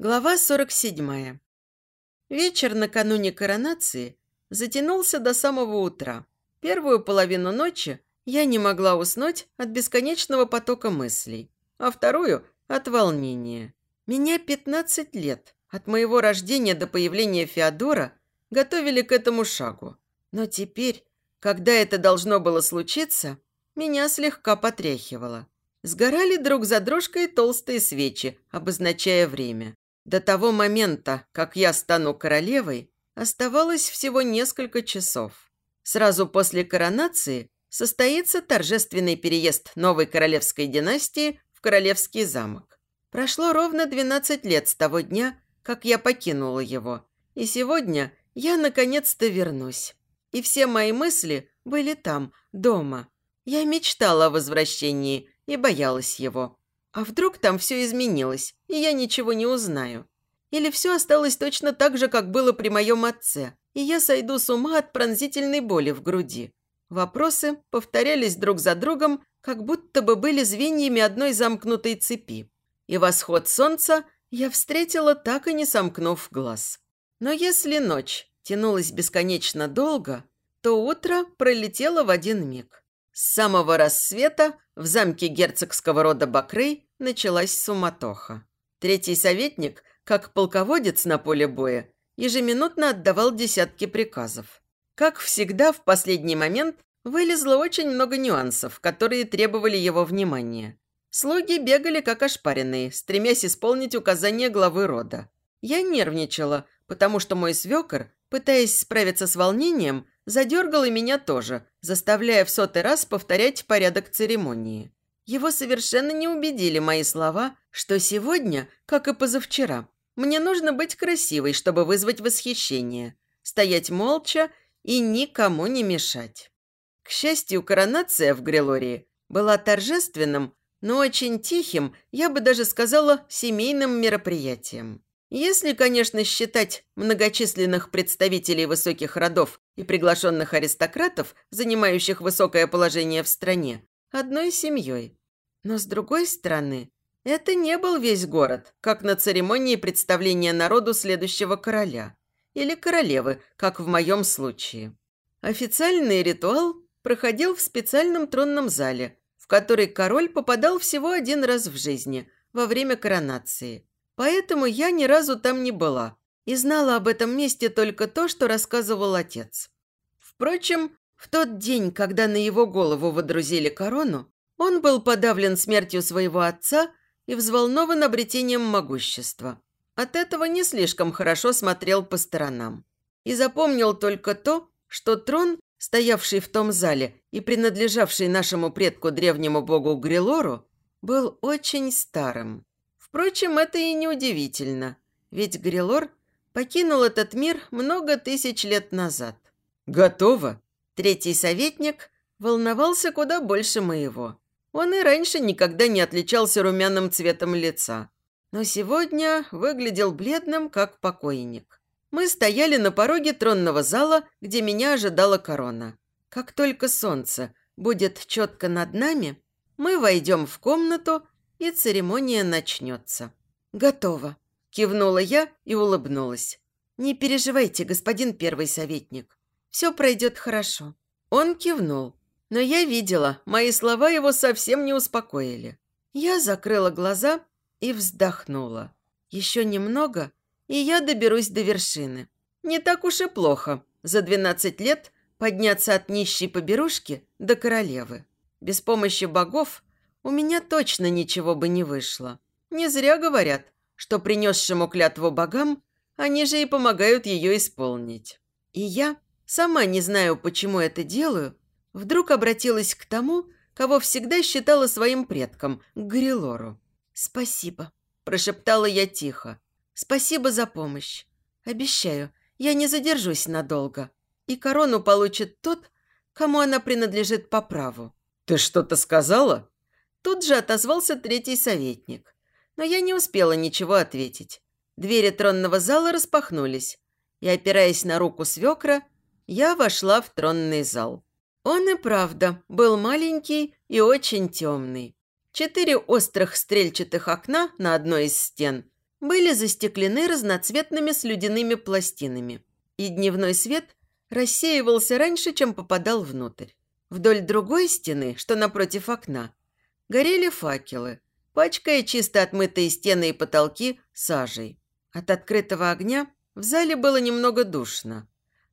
Глава 47. Вечер накануне коронации затянулся до самого утра. Первую половину ночи я не могла уснуть от бесконечного потока мыслей, а вторую – от волнения. Меня 15 лет, от моего рождения до появления Феодора, готовили к этому шагу. Но теперь, когда это должно было случиться, меня слегка потряхивало. Сгорали друг за дружкой толстые свечи, обозначая время. До того момента, как я стану королевой, оставалось всего несколько часов. Сразу после коронации состоится торжественный переезд новой королевской династии в королевский замок. Прошло ровно 12 лет с того дня, как я покинула его, и сегодня я наконец-то вернусь. И все мои мысли были там, дома. Я мечтала о возвращении и боялась его. А вдруг там все изменилось, и я ничего не узнаю? Или все осталось точно так же, как было при моем отце, и я сойду с ума от пронзительной боли в груди? Вопросы повторялись друг за другом, как будто бы были звеньями одной замкнутой цепи. И восход солнца я встретила, так и не сомкнув глаз. Но если ночь тянулась бесконечно долго, то утро пролетело в один миг. С самого рассвета в замке герцогского рода Бакрей началась суматоха. Третий советник, как полководец на поле боя, ежеминутно отдавал десятки приказов. Как всегда, в последний момент вылезло очень много нюансов, которые требовали его внимания. Слуги бегали как ошпаренные, стремясь исполнить указания главы рода. Я нервничала, потому что мой свекор, пытаясь справиться с волнением, задергал и меня тоже, заставляя в сотый раз повторять порядок церемонии. Его совершенно не убедили мои слова, что сегодня, как и позавчера, мне нужно быть красивой, чтобы вызвать восхищение, стоять молча и никому не мешать. К счастью, коронация в Грилории была торжественным, но очень тихим, я бы даже сказала, семейным мероприятием. Если, конечно, считать многочисленных представителей высоких родов и приглашенных аристократов, занимающих высокое положение в стране, одной семьей. Но с другой стороны, это не был весь город, как на церемонии представления народу следующего короля. Или королевы, как в моем случае. Официальный ритуал проходил в специальном тронном зале, в который король попадал всего один раз в жизни, во время коронации – Поэтому я ни разу там не была и знала об этом месте только то, что рассказывал отец. Впрочем, в тот день, когда на его голову водрузили корону, он был подавлен смертью своего отца и взволнован обретением могущества. От этого не слишком хорошо смотрел по сторонам. И запомнил только то, что трон, стоявший в том зале и принадлежавший нашему предку древнему богу Грилору, был очень старым. Впрочем, это и не удивительно, ведь Грилор покинул этот мир много тысяч лет назад. «Готово?» Третий советник волновался куда больше моего. Он и раньше никогда не отличался румяным цветом лица. Но сегодня выглядел бледным, как покойник. Мы стояли на пороге тронного зала, где меня ожидала корона. Как только солнце будет четко над нами, мы войдем в комнату, и церемония начнется. «Готово», – кивнула я и улыбнулась. «Не переживайте, господин первый советник. Все пройдет хорошо». Он кивнул, но я видела, мои слова его совсем не успокоили. Я закрыла глаза и вздохнула. Еще немного, и я доберусь до вершины. Не так уж и плохо за 12 лет подняться от нищей поберушки до королевы. Без помощи богов у меня точно ничего бы не вышло. Не зря говорят, что принесшему клятву богам, они же и помогают ее исполнить. И я, сама не знаю, почему это делаю, вдруг обратилась к тому, кого всегда считала своим предком, к Грилору. «Спасибо», – прошептала я тихо. «Спасибо за помощь. Обещаю, я не задержусь надолго. И корону получит тот, кому она принадлежит по праву». «Ты что-то сказала?» Тут же отозвался третий советник. Но я не успела ничего ответить. Двери тронного зала распахнулись, и, опираясь на руку свекра, я вошла в тронный зал. Он и правда был маленький и очень темный. Четыре острых стрельчатых окна на одной из стен были застеклены разноцветными слюдяными пластинами, и дневной свет рассеивался раньше, чем попадал внутрь. Вдоль другой стены, что напротив окна, горели факелы, пачкая чисто отмытые стены и потолки сажей. От открытого огня в зале было немного душно.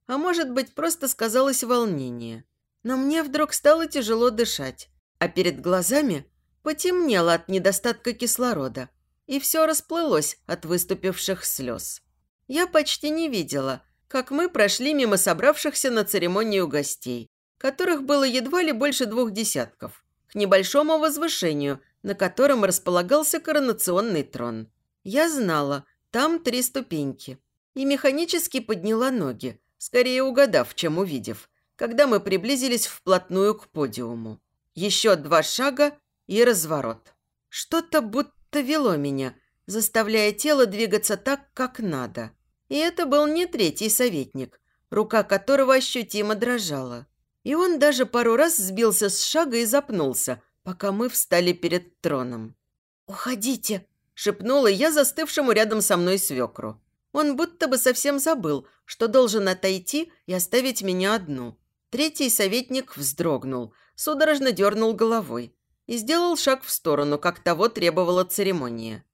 А может быть, просто сказалось волнение. Но мне вдруг стало тяжело дышать, а перед глазами потемнело от недостатка кислорода, и все расплылось от выступивших слез. Я почти не видела, как мы прошли мимо собравшихся на церемонию гостей, которых было едва ли больше двух десятков, к небольшому возвышению, на котором располагался коронационный трон. Я знала, там три ступеньки, и механически подняла ноги, скорее угадав, чем увидев, когда мы приблизились вплотную к подиуму. Еще два шага и разворот. Что-то будто вело меня, заставляя тело двигаться так, как надо. И это был не третий советник, рука которого ощутимо дрожала. И он даже пару раз сбился с шага и запнулся, пока мы встали перед троном. «Уходите!» – шепнула я застывшему рядом со мной свекру. Он будто бы совсем забыл, что должен отойти и оставить меня одну. Третий советник вздрогнул, судорожно дернул головой и сделал шаг в сторону, как того требовала церемония.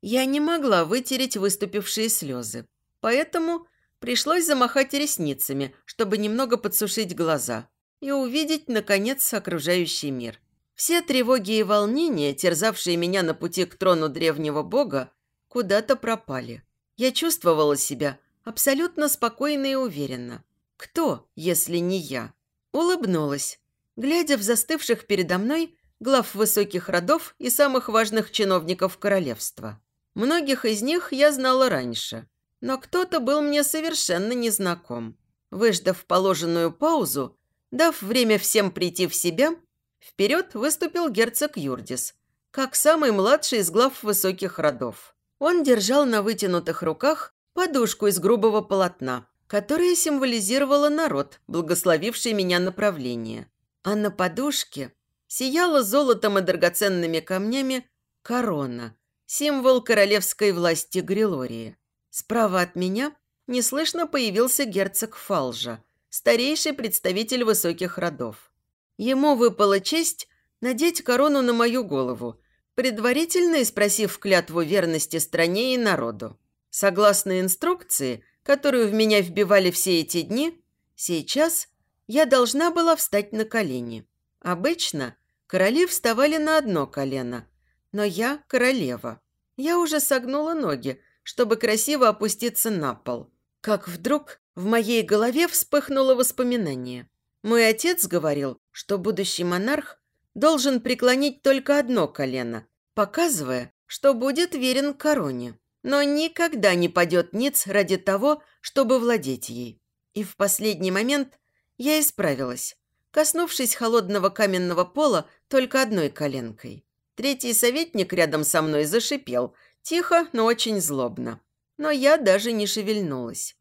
Я не могла вытереть выступившие слезы, поэтому пришлось замахать ресницами, чтобы немного подсушить глаза и увидеть, наконец, окружающий мир. Все тревоги и волнения, терзавшие меня на пути к трону древнего бога, куда-то пропали. Я чувствовала себя абсолютно спокойно и уверенно. Кто, если не я? Улыбнулась, глядя в застывших передо мной глав высоких родов и самых важных чиновников королевства. Многих из них я знала раньше, но кто-то был мне совершенно незнаком. Выждав положенную паузу, Дав время всем прийти в себя, вперед выступил герцог Юрдис, как самый младший из глав высоких родов. Он держал на вытянутых руках подушку из грубого полотна, которая символизировала народ, благословивший меня направление. А на подушке сияла золотом и драгоценными камнями корона, символ королевской власти Грилории. Справа от меня неслышно появился герцог Фалжа – старейший представитель высоких родов. Ему выпала честь надеть корону на мою голову, предварительно спросив клятву верности стране и народу. Согласно инструкции, которую в меня вбивали все эти дни, сейчас я должна была встать на колени. Обычно короли вставали на одно колено, но я королева. Я уже согнула ноги, чтобы красиво опуститься на пол. Как вдруг в моей голове вспыхнуло воспоминание. Мой отец говорил, что будущий монарх должен преклонить только одно колено, показывая, что будет верен короне, но никогда не падет ниц ради того, чтобы владеть ей. И в последний момент я исправилась, коснувшись холодного каменного пола только одной коленкой. Третий советник рядом со мной зашипел, тихо, но очень злобно. Но я даже не шевельнулась.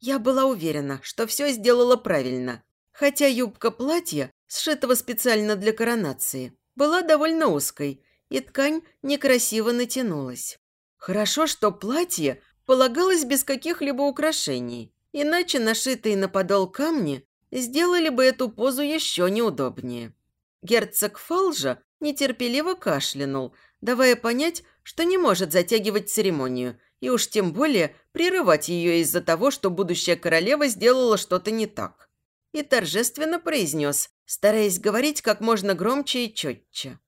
Я была уверена, что все сделала правильно, хотя юбка платья, сшитого специально для коронации, была довольно узкой, и ткань некрасиво натянулась. Хорошо, что платье полагалось без каких-либо украшений, иначе нашитые на подол камни сделали бы эту позу еще неудобнее. Герцог Фалжа нетерпеливо кашлянул, давая понять, что не может затягивать церемонию – и уж тем более прерывать ее из-за того, что будущая королева сделала что-то не так. И торжественно произнес, стараясь говорить как можно громче и четче.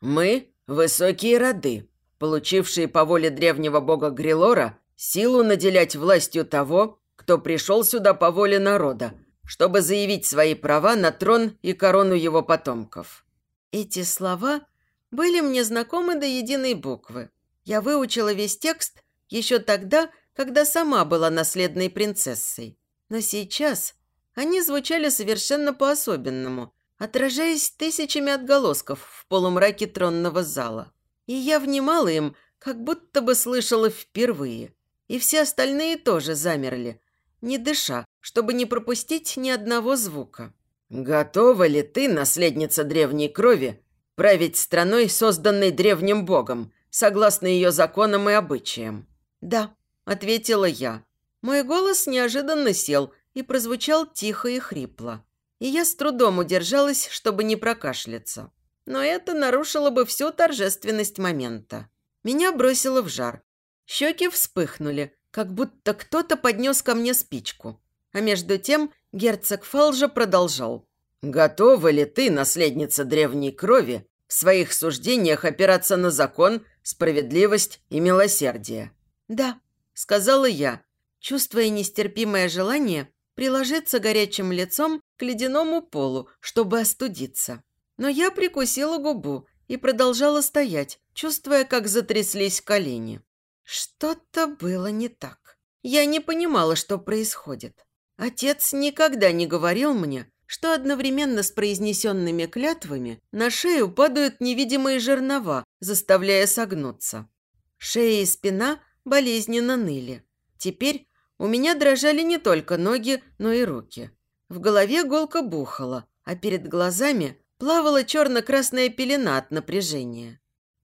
«Мы – высокие роды, получившие по воле древнего бога Грилора силу наделять властью того, кто пришел сюда по воле народа, чтобы заявить свои права на трон и корону его потомков». Эти слова были мне знакомы до единой буквы. Я выучила весь текст еще тогда, когда сама была наследной принцессой. Но сейчас они звучали совершенно по-особенному, отражаясь тысячами отголосков в полумраке тронного зала. И я внимала им, как будто бы слышала впервые. И все остальные тоже замерли, не дыша, чтобы не пропустить ни одного звука. «Готова ли ты, наследница древней крови, править страной, созданной древним богом, согласно ее законам и обычаям?» «Да», – ответила я. Мой голос неожиданно сел и прозвучал тихо и хрипло. И я с трудом удержалась, чтобы не прокашляться. Но это нарушило бы всю торжественность момента. Меня бросило в жар. Щеки вспыхнули, как будто кто-то поднес ко мне спичку. А между тем герцог Фалжа продолжал. «Готова ли ты, наследница древней крови, в своих суждениях опираться на закон, справедливость и милосердие?» «Да», – сказала я, чувствуя нестерпимое желание приложиться горячим лицом к ледяному полу, чтобы остудиться. Но я прикусила губу и продолжала стоять, чувствуя, как затряслись колени. Что-то было не так. Я не понимала, что происходит. Отец никогда не говорил мне, что одновременно с произнесенными клятвами на шею падают невидимые жернова, заставляя согнуться. Шея и спина болезненно ныли. Теперь у меня дрожали не только ноги, но и руки. В голове голка бухала, а перед глазами плавала черно-красная пелена от напряжения.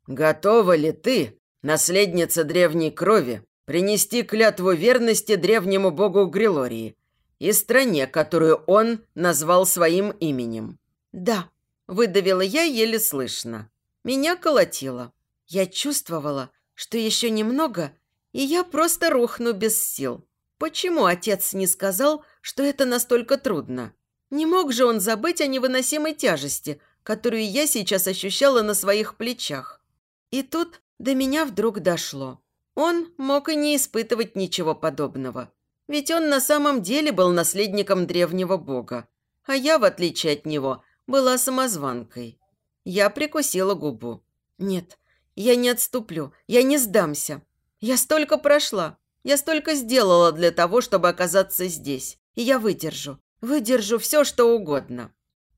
«Готова ли ты, наследница древней крови, принести клятву верности древнему богу Грилории и стране, которую он назвал своим именем?» «Да», – выдавила я еле слышно. Меня колотило. Я чувствовала, что еще немного, и я просто рухну без сил. Почему отец не сказал, что это настолько трудно? Не мог же он забыть о невыносимой тяжести, которую я сейчас ощущала на своих плечах. И тут до меня вдруг дошло. Он мог и не испытывать ничего подобного. Ведь он на самом деле был наследником древнего бога. А я, в отличие от него, была самозванкой. Я прикусила губу. Нет, я не отступлю, я не сдамся. Я столько прошла, я столько сделала для того, чтобы оказаться здесь. И я выдержу. Выдержу все, что угодно.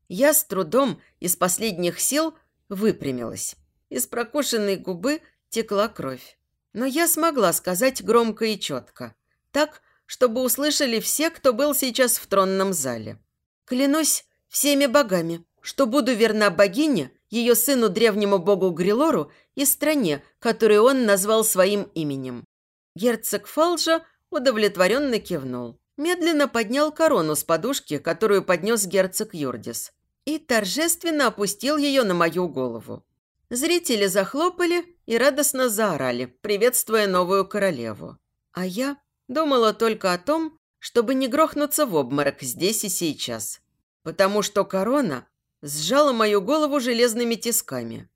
Я с трудом из последних сил выпрямилась. Из прокушенной губы текла кровь. Но я смогла сказать громко и четко. Так, чтобы услышали все, кто был сейчас в тронном зале. Клянусь всеми богами, что буду верна богине, ее сыну древнему богу Грилору и стране, которую он назвал своим именем. Герцог Фалжа удовлетворенно кивнул медленно поднял корону с подушки, которую поднес герцог Юрдис, и торжественно опустил ее на мою голову. Зрители захлопали и радостно заорали, приветствуя новую королеву. А я думала только о том, чтобы не грохнуться в обморок здесь и сейчас, потому что корона сжала мою голову железными тисками.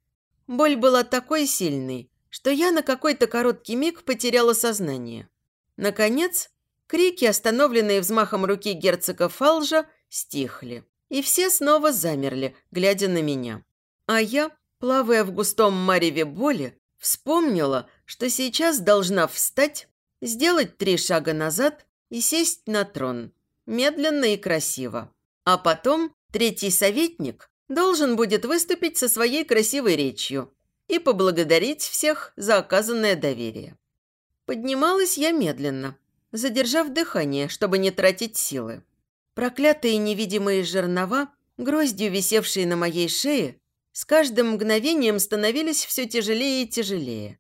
Боль была такой сильной, что я на какой-то короткий миг потеряла сознание. Наконец, Крики, остановленные взмахом руки герцога Фалжа, стихли. И все снова замерли, глядя на меня. А я, плавая в густом мареве боли, вспомнила, что сейчас должна встать, сделать три шага назад и сесть на трон. Медленно и красиво. А потом третий советник должен будет выступить со своей красивой речью и поблагодарить всех за оказанное доверие. Поднималась я медленно, задержав дыхание, чтобы не тратить силы. Проклятые невидимые жернова, гроздью висевшие на моей шее, с каждым мгновением становились все тяжелее и тяжелее.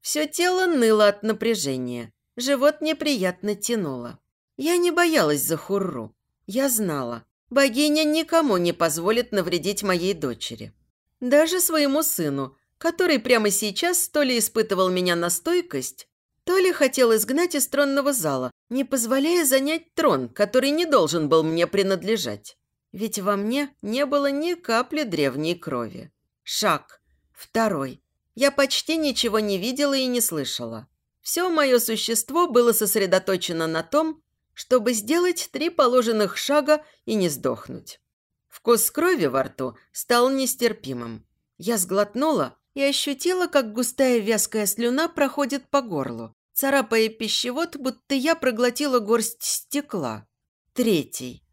Все тело ныло от напряжения, живот неприятно тянуло. Я не боялась за Хурру. Я знала, богиня никому не позволит навредить моей дочери. Даже своему сыну, который прямо сейчас то ли испытывал меня на стойкость, то ли хотел изгнать из тронного зала, не позволяя занять трон, который не должен был мне принадлежать. Ведь во мне не было ни капли древней крови. Шаг. Второй. Я почти ничего не видела и не слышала. Все мое существо было сосредоточено на том, чтобы сделать три положенных шага и не сдохнуть. Вкус крови во рту стал нестерпимым. Я сглотнула и ощутила, как густая вязкая слюна проходит по горлу царапая пищевод, будто я проглотила горсть стекла. Третий.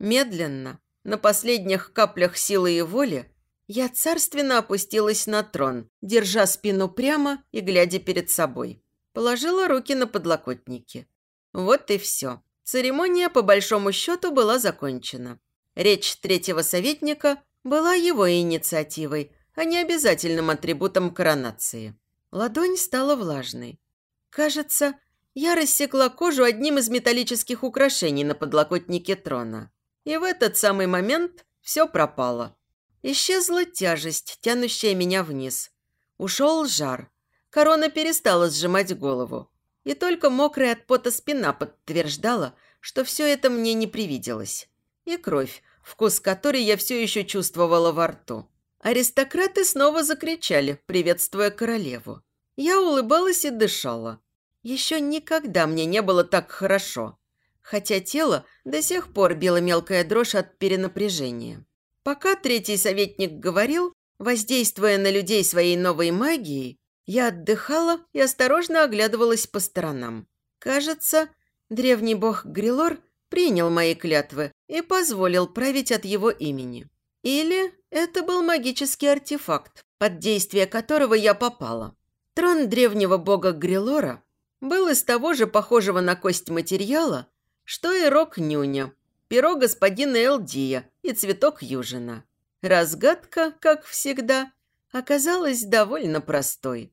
Медленно, на последних каплях силы и воли, я царственно опустилась на трон, держа спину прямо и глядя перед собой. Положила руки на подлокотники. Вот и все. Церемония, по большому счету, была закончена. Речь третьего советника была его инициативой, а не обязательным атрибутом коронации. Ладонь стала влажной. Кажется, я рассекла кожу одним из металлических украшений на подлокотнике трона. И в этот самый момент все пропало. Исчезла тяжесть, тянущая меня вниз. Ушел жар. Корона перестала сжимать голову. И только мокрая от пота спина подтверждала, что все это мне не привиделось. И кровь, вкус которой я все еще чувствовала во рту. Аристократы снова закричали, приветствуя королеву. Я улыбалась и дышала. Еще никогда мне не было так хорошо. Хотя тело до сих пор било мелкая дрожь от перенапряжения. Пока третий советник говорил, воздействуя на людей своей новой магией, я отдыхала и осторожно оглядывалась по сторонам. Кажется, древний бог Грилор принял мои клятвы и позволил править от его имени. Или это был магический артефакт, под действие которого я попала. Трон древнего бога Грилора был из того же похожего на кость материала, что и рог Нюня, перо господина Элдия и цветок Южина. Разгадка, как всегда, оказалась довольно простой.